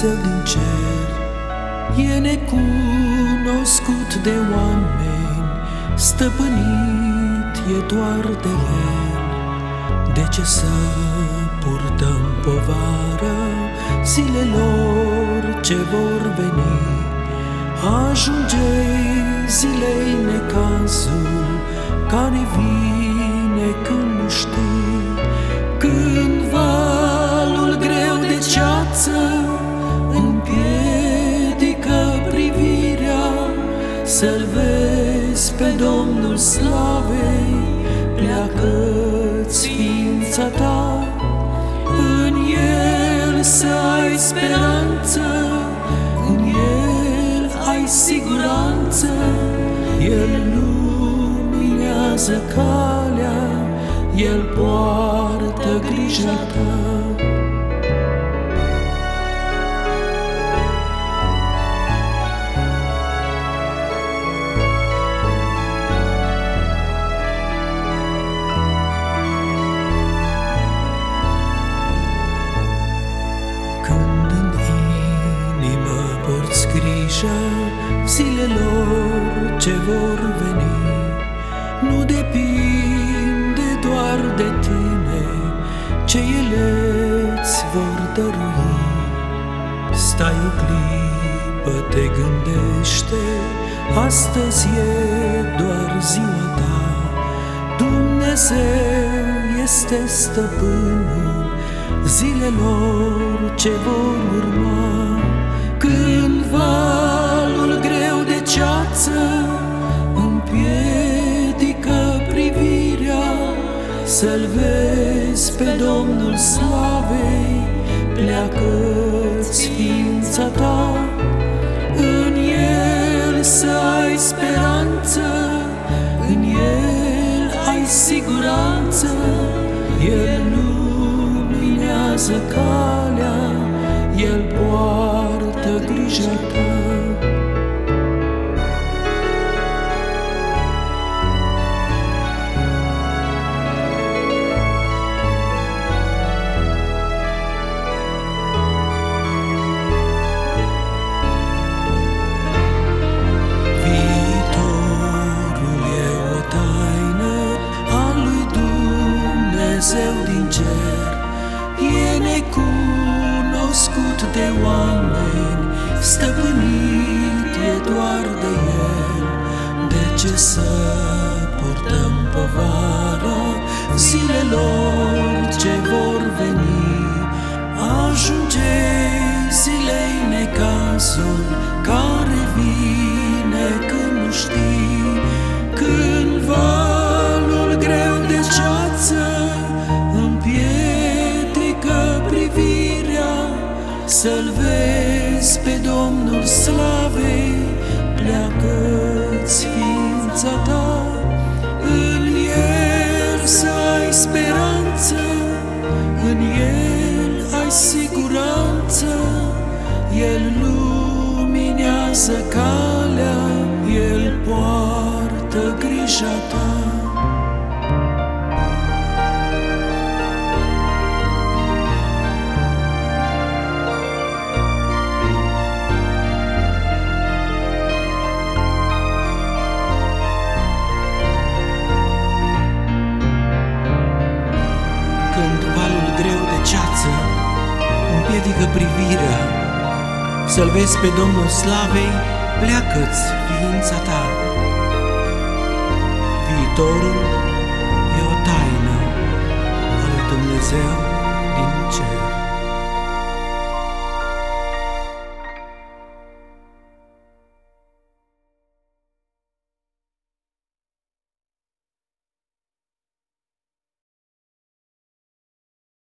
Dumnezeu din cer. E necunoscut de oameni Stăpânit e doar de El. De ce să purtăm povară Zilelor ce vor veni? Ajunge zilei necazul Care vine când nu știi Să-L vezi pe Domnul Slavei, pleacă-ți ființa ta, în El să ai speranță, în El ai siguranță, El luminează calea, El poartă grija ta. Zilelor ce vor veni. Nu depinde doar de tine ce ele îți vor dărui. Stai o clipă, te gândește, astăzi e doar ziua ta. Dumnezeu este stăpânul zilelor ce vor Să-L vezi pe Domnul Slavei, pleacă-ți ființa ta În El să ai speranță, în El ai siguranță El luminează calea, El poate grija ta. Dumnezeu din cer, e necunoscut de oameni, Stăpânit e doar de El. De ce să purtăm povara Zilelor Să-L vezi vezi pe Domnul Slavei, pleacă-ți ființa ta, în El să ai speranță, în El ai siguranță, El luminează calea, El poartă grija ta. Împiedică privirea. Să-L vezi pe Domnul Slavei, pleacă-ți ființa ta. Viitorul e o taină a lui Dumnezeu. din cer